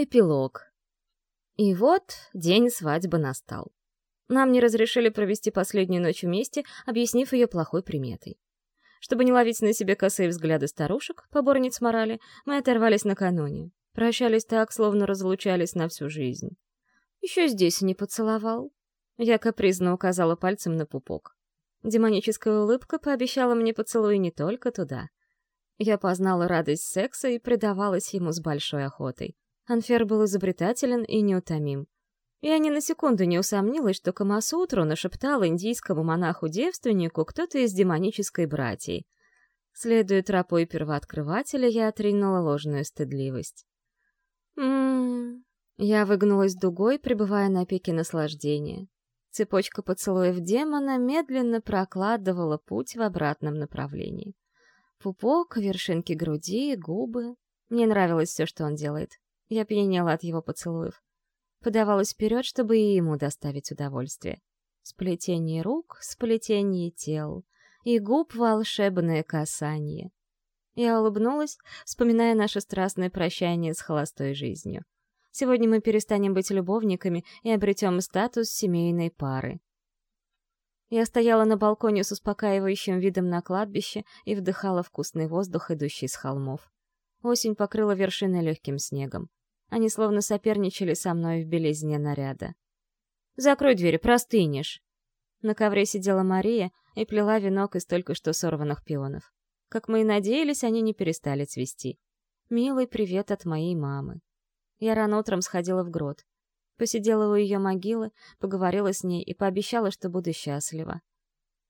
Эпилог. И вот день свадьбы настал. Нам не разрешили провести последнюю ночь вместе, объяснив ее плохой приметой. Чтобы не ловить на себе косые взгляды старушек, поборниц морали, мы оторвались накануне. Прощались так, словно разлучались на всю жизнь. Еще здесь не поцеловал. Я капризно указала пальцем на пупок. Демоническая улыбка пообещала мне поцелуй не только туда. Я познала радость секса и предавалась ему с большой охотой. Анфер был изобретателен и неутомим. Я ни на секунду не усомнилась, что Камасутру нашептал индийскому монаху-девственнику кто-то из демонической братьи. Следуя тропой первооткрывателя, я отринула ложную стыдливость. Ммм... Я выгнулась дугой, пребывая на пике наслаждения. Цепочка поцелуев демона медленно прокладывала путь в обратном направлении. Пупок, вершинки груди, губы. Мне нравилось все, что он делает. Я пьянела от его поцелуев. Подавалась вперед, чтобы и ему доставить удовольствие. Сплетение рук, сплетение тел. И губ волшебное касание. Я улыбнулась, вспоминая наше страстное прощание с холостой жизнью. Сегодня мы перестанем быть любовниками и обретем статус семейной пары. Я стояла на балконе с успокаивающим видом на кладбище и вдыхала вкусный воздух, идущий с холмов. Осень покрыла вершины легким снегом. Они словно соперничали со мной в белизне наряда. «Закрой дверь, простынешь!» На ковре сидела Мария и плела венок из только что сорванных пионов. Как мы и надеялись, они не перестали цвести. Милый привет от моей мамы. Я рано утром сходила в грот. Посидела у ее могилы, поговорила с ней и пообещала, что буду счастлива.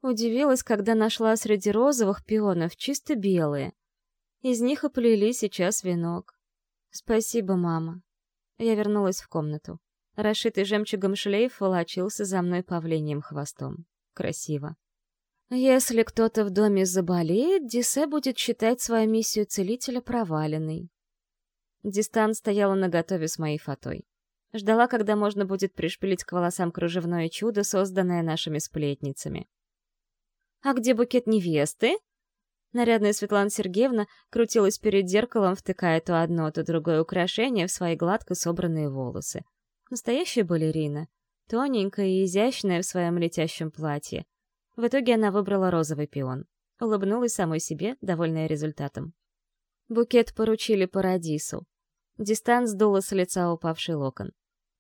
Удивилась, когда нашла среди розовых пионов чисто белые. Из них оплели сейчас венок. «Спасибо, мама». Я вернулась в комнату. Расшитый жемчугом шлейф волочился за мной павлением хвостом. Красиво. Если кто-то в доме заболеет, Дисе будет считать свою миссию целителя проваленной. Дистан стояла наготове с моей фатой. Ждала, когда можно будет пришпилить к волосам кружевное чудо, созданное нашими сплетницами. «А где букет невесты?» Нарядная Светлана Сергеевна крутилась перед зеркалом, втыкая то одно, то другое украшение в свои гладко собранные волосы. Настоящая балерина. Тоненькая и изящная в своем летящем платье. В итоге она выбрала розовый пион. Улыбнулась самой себе, довольная результатом. Букет поручили Парадису. Дистан сдула с лица упавший локон.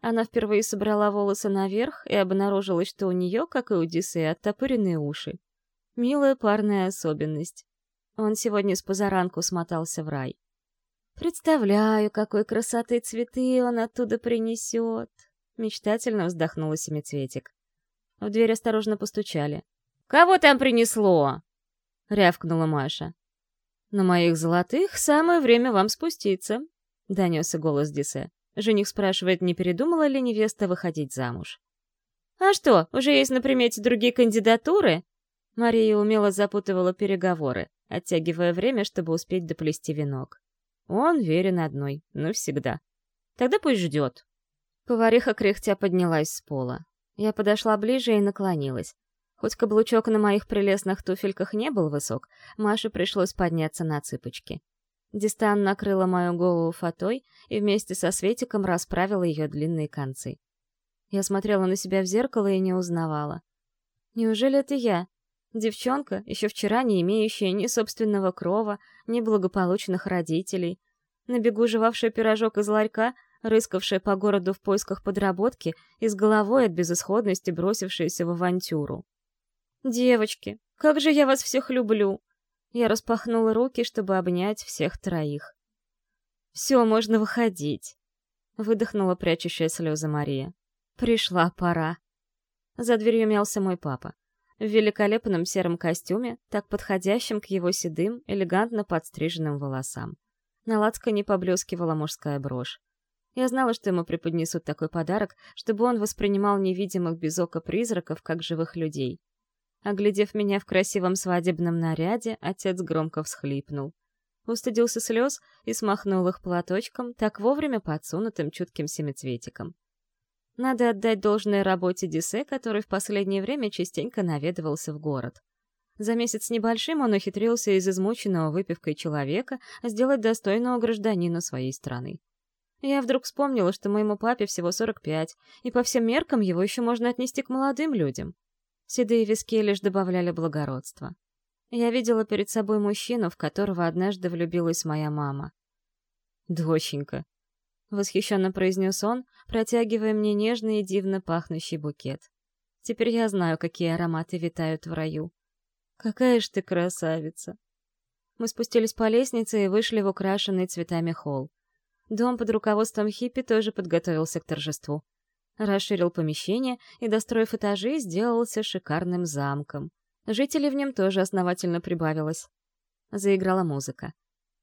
Она впервые собрала волосы наверх и обнаружилось, что у нее, как и у Дисея, оттопыренные уши. Милая парная особенность. Он сегодня с позаранку смотался в рай. «Представляю, какой красоты цветы он оттуда принесет!» Мечтательно вздохнула семицветик. В дверь осторожно постучали. «Кого там принесло?» — рявкнула Маша. «На моих золотых самое время вам спуститься», — донесся голос Дисе. Жених спрашивает, не передумала ли невеста выходить замуж. «А что, уже есть на примете другие кандидатуры?» Мария умело запутывала переговоры оттягивая время, чтобы успеть доплести венок. Он верен одной, навсегда. Тогда пусть ждет. Повариха кряхтя поднялась с пола. Я подошла ближе и наклонилась. Хоть каблучок на моих прелестных туфельках не был высок, Маше пришлось подняться на цыпочки. Дистан накрыла мою голову фатой и вместе со Светиком расправила ее длинные концы. Я смотрела на себя в зеркало и не узнавала. Неужели это я? Девчонка, еще вчера не имеющая ни собственного крова, ни благополучных родителей. На бегу жевавшая пирожок из ларька, рыскавшая по городу в поисках подработки и с головой от безысходности бросившаяся в авантюру. «Девочки, как же я вас всех люблю!» Я распахнула руки, чтобы обнять всех троих. «Все, можно выходить», — выдохнула прячущая слезы Мария. «Пришла пора». За дверью мялся мой папа в великолепном сером костюме, так подходящем к его седым, элегантно подстриженным волосам. На лацкане поблескивала мужская брошь. Я знала, что ему преподнесут такой подарок, чтобы он воспринимал невидимых без ока призраков как живых людей. Оглядев меня в красивом свадебном наряде, отец громко всхлипнул. Устыдился слез и смахнул их платочком, так вовремя подсунутым чутким семицветиком. Надо отдать должное работе Дисе, который в последнее время частенько наведывался в город. За месяц небольшим он ухитрился из измученного выпивкой человека сделать достойного гражданина своей страны. Я вдруг вспомнила, что моему папе всего 45, и по всем меркам его еще можно отнести к молодым людям. Седые виски лишь добавляли благородства. Я видела перед собой мужчину, в которого однажды влюбилась моя мама. «Доченька», — восхищенно произнес он, протягивая мне нежный и дивно пахнущий букет. «Теперь я знаю, какие ароматы витают в раю. Какая ж ты красавица!» Мы спустились по лестнице и вышли в украшенный цветами холл. Дом под руководством хиппи тоже подготовился к торжеству. Расширил помещение и, достроив этажи, сделался шикарным замком. Жителей в нем тоже основательно прибавилось. Заиграла музыка.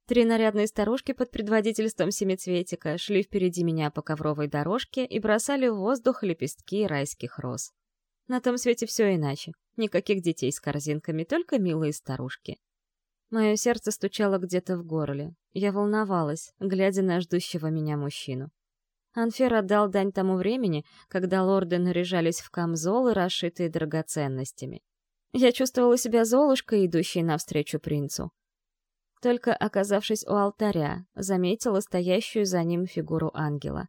Три нарядные старушки под предводительством семицветика шли впереди меня по ковровой дорожке и бросали в воздух лепестки райских роз. На том свете все иначе. Никаких детей с корзинками, только милые старушки. Мое сердце стучало где-то в горле. Я волновалась, глядя на ждущего меня мужчину. Анфер отдал дань тому времени, когда лорды наряжались в камзолы, расшитые драгоценностями. Я чувствовала себя золушкой, идущей навстречу принцу. Только оказавшись у алтаря, заметила стоящую за ним фигуру ангела.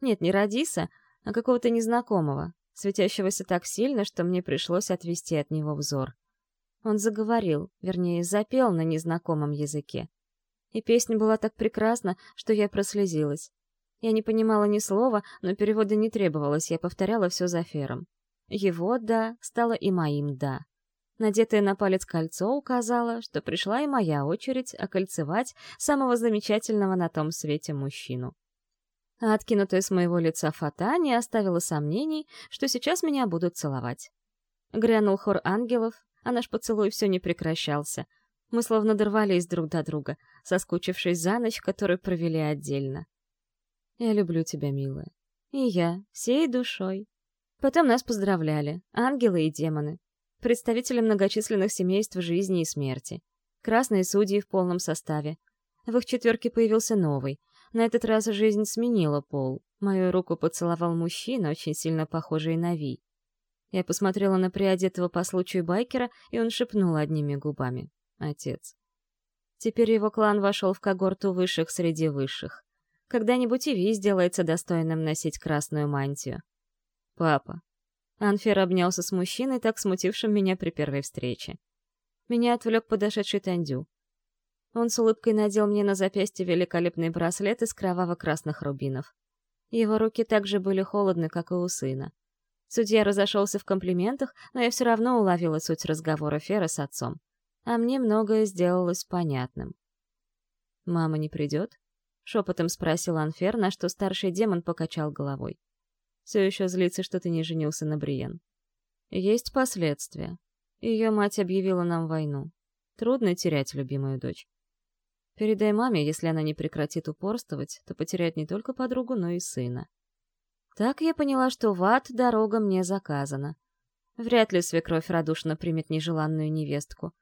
Нет, не Радиса, а какого-то незнакомого, светящегося так сильно, что мне пришлось отвести от него взор. Он заговорил, вернее, запел на незнакомом языке. И песня была так прекрасна, что я прослезилась. Я не понимала ни слова, но перевода не требовалось, я повторяла все за Фером. Его «да» стало и моим «да». Надетое на палец кольцо указало, что пришла и моя очередь окольцевать самого замечательного на том свете мужчину. А откинутая с моего лица фата не оставила сомнений, что сейчас меня будут целовать. Грянул хор ангелов, а наш поцелуй все не прекращался. Мы словно дорвались друг до друга, соскучившись за ночь, которую провели отдельно. Я люблю тебя, милая. И я, всей душой. Потом нас поздравляли, ангелы и демоны, представители многочисленных семейств жизни и смерти, красные судьи в полном составе. В их четверке появился новый. На этот раз жизнь сменила пол. Мою руку поцеловал мужчина, очень сильно похожий на Ви. Я посмотрела на приодетого по случаю байкера, и он шепнул одними губами. Отец. Теперь его клан вошел в когорту высших среди высших. Когда-нибудь и Ви сделается достойным носить красную мантию. Папа. Анфер обнялся с мужчиной, так смутившим меня при первой встрече. Меня отвлек подошедший Тандю. Он с улыбкой надел мне на запястье великолепный браслет из кроваво-красных рубинов. Его руки также были холодны, как и у сына. Судья разошелся в комплиментах, но я все равно уловила суть разговора Фера с отцом. А мне многое сделалось понятным. «Мама не придет?» — шепотом спросил Анфер, на что старший демон покачал головой. «Все еще злится, что ты не женился на Бриен. Есть последствия. Ее мать объявила нам войну. Трудно терять любимую дочь. Передай маме, если она не прекратит упорствовать, то потеряет не только подругу, но и сына. Так я поняла, что в ад дорога мне заказана. Вряд ли свекровь радушно примет нежеланную невестку.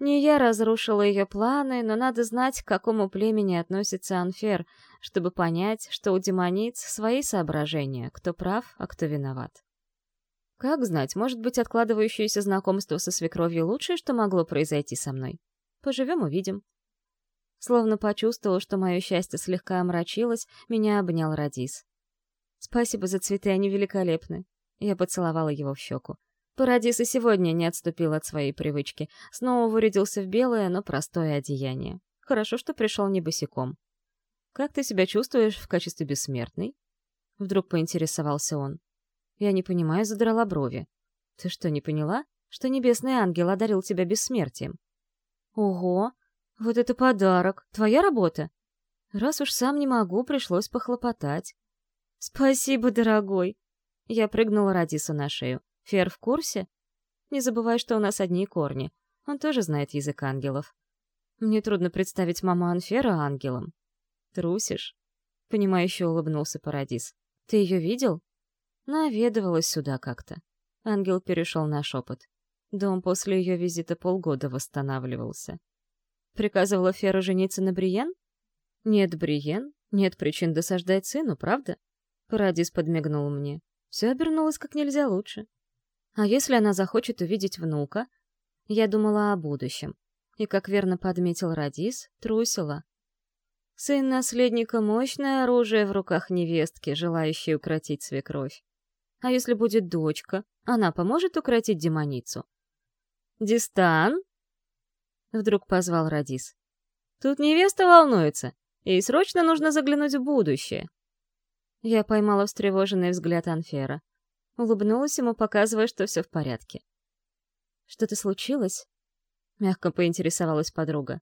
Не я разрушила ее планы, но надо знать, к какому племени относится Анфер, чтобы понять, что у демониц свои соображения, кто прав, а кто виноват. Как знать, может быть, откладывающееся знакомство со свекровью лучшее, что могло произойти со мной. Поживем — увидим. Словно почувствовал, что мое счастье слегка омрачилось, меня обнял Радис. «Спасибо за цветы, они великолепны». Я поцеловала его в щеку. Парадис и сегодня не отступил от своей привычки. Снова вырядился в белое, но простое одеяние. Хорошо, что пришел не босиком. «Как ты себя чувствуешь в качестве бессмертной?» Вдруг поинтересовался он. Я не понимаю, задрала брови. «Ты что, не поняла, что небесный ангел одарил тебя бессмертием?» «Ого! Вот это подарок! Твоя работа?» «Раз уж сам не могу, пришлось похлопотать. «Спасибо, дорогой!» Я прыгнула Радису на шею. «Фер в курсе?» «Не забывай, что у нас одни корни. Он тоже знает язык ангелов». «Мне трудно представить маму Анфера ангелом». «Трусишь?» Понимающе улыбнулся Парадис. «Ты ее видел?» Наведывалась сюда как-то. Ангел перешел на шепот. Дом после ее визита полгода восстанавливался. Приказывала Фера жениться на Бриен? Нет Бриен, нет причин досаждать сыну, правда? Парадис подмигнул мне. Все обернулось как нельзя лучше. А если она захочет увидеть внука? Я думала о будущем. И, как верно подметил Радис, трусила. Сын наследника — мощное оружие в руках невестки, желающей укротить свекровь. А если будет дочка, она поможет укротить демоницу? «Дистан?» — вдруг позвал Радис. «Тут невеста волнуется, и срочно нужно заглянуть в будущее». Я поймала встревоженный взгляд Анфера. Улыбнулась ему, показывая, что все в порядке. «Что-то случилось?» — мягко поинтересовалась подруга.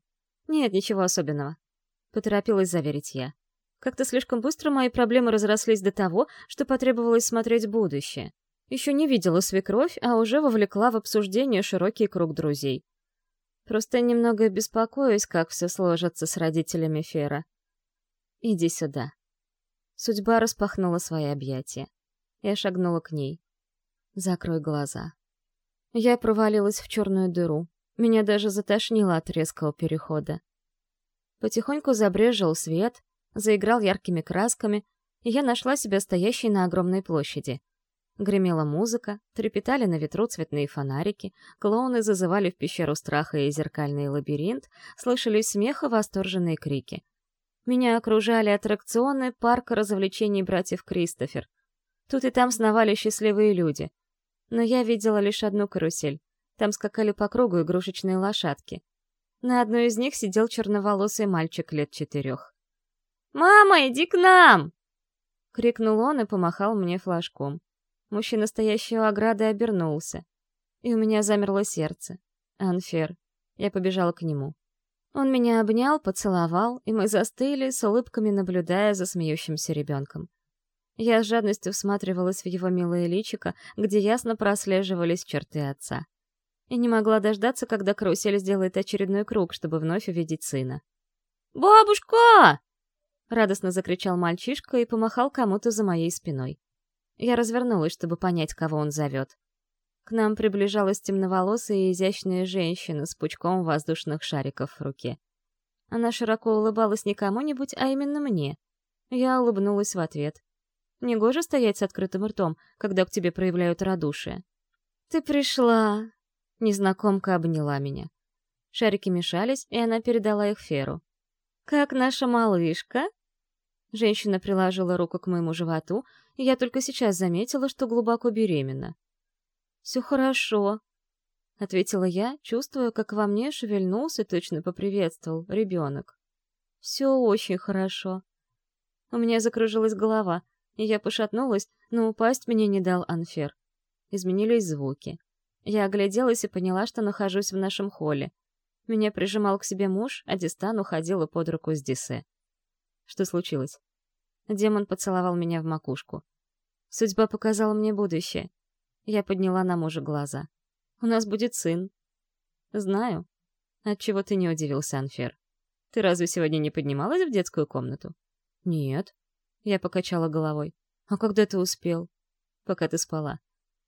«Нет, ничего особенного», — поторопилась заверить я. Как-то слишком быстро мои проблемы разрослись до того, что потребовалось смотреть будущее. Еще не видела свекровь, а уже вовлекла в обсуждение широкий круг друзей. Просто немного беспокоюсь, как все сложится с родителями Фера. «Иди сюда». Судьба распахнула свои объятия. Я шагнула к ней. «Закрой глаза». Я провалилась в черную дыру. Меня даже затошнило от резкого перехода. Потихоньку забрежил свет, заиграл яркими красками, и я нашла себя стоящей на огромной площади. Гремела музыка, трепетали на ветру цветные фонарики, клоуны зазывали в пещеру страха и зеркальный лабиринт, слышались смех и восторженные крики. Меня окружали аттракционы парка развлечений братьев Кристофер. Тут и там сновали счастливые люди. Но я видела лишь одну карусель. Там скакали по кругу игрушечные лошадки. На одной из них сидел черноволосый мальчик лет четырех. «Мама, иди к нам!» — крикнул он и помахал мне флажком. Мужчина, стоящий у ограды, обернулся. И у меня замерло сердце. Анфер. Я побежала к нему. Он меня обнял, поцеловал, и мы застыли, с улыбками наблюдая за смеющимся ребенком. Я с жадностью всматривалась в его милое личико, где ясно прослеживались черты отца. И не могла дождаться, когда карусель сделает очередной круг, чтобы вновь увидеть сына. «Бабушка!» — радостно закричал мальчишка и помахал кому-то за моей спиной. Я развернулась, чтобы понять, кого он зовет. К нам приближалась темноволосая и изящная женщина с пучком воздушных шариков в руке. Она широко улыбалась не кому-нибудь, а именно мне. Я улыбнулась в ответ. Негоже стоять с открытым ртом, когда к тебе проявляют радушие. «Ты пришла!» Незнакомка обняла меня. Шарики мешались, и она передала их Феру. «Как наша малышка?» Женщина приложила руку к моему животу, и я только сейчас заметила, что глубоко беременна. «Все хорошо», — ответила я, чувствуя, как во мне шевельнулся, точно поприветствовал, ребенок. «Все очень хорошо». У меня закружилась голова, и я пошатнулась, но упасть мне не дал Анфер. Изменились звуки. Я огляделась и поняла, что нахожусь в нашем холле. Меня прижимал к себе муж, а Дистан уходила под руку с Дисе. Что случилось? Демон поцеловал меня в макушку. Судьба показала мне будущее. Я подняла на мужа глаза. У нас будет сын. Знаю. Отчего ты не удивился, Анфер? Ты разве сегодня не поднималась в детскую комнату? Нет. Я покачала головой. А когда ты успел? Пока ты спала.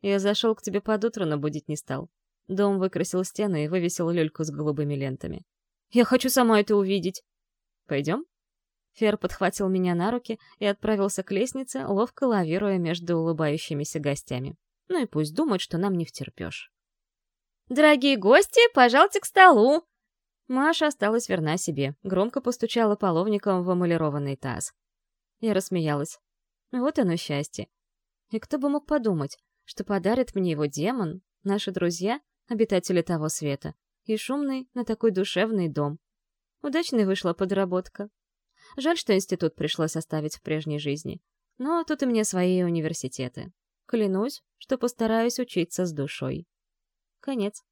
Я зашел к тебе под утро, но будить не стал. Дом выкрасил стены и вывесил люльку с голубыми лентами. Я хочу сама это увидеть. Пойдем? Фер подхватил меня на руки и отправился к лестнице, ловко лавируя между улыбающимися гостями. Ну и пусть думают, что нам не втерпешь. «Дорогие гости, пожалуйте к столу!» Маша осталась верна себе, громко постучала половником в эмалированный таз. Я рассмеялась. Вот оно счастье. И кто бы мог подумать, что подарит мне его демон, наши друзья, обитатели того света, и шумный, на такой душевный дом. Удачной вышла подработка, Жаль, что институт пришлось оставить в прежней жизни. Но тут и мне свои университеты. Клянусь, что постараюсь учиться с душой. Конец.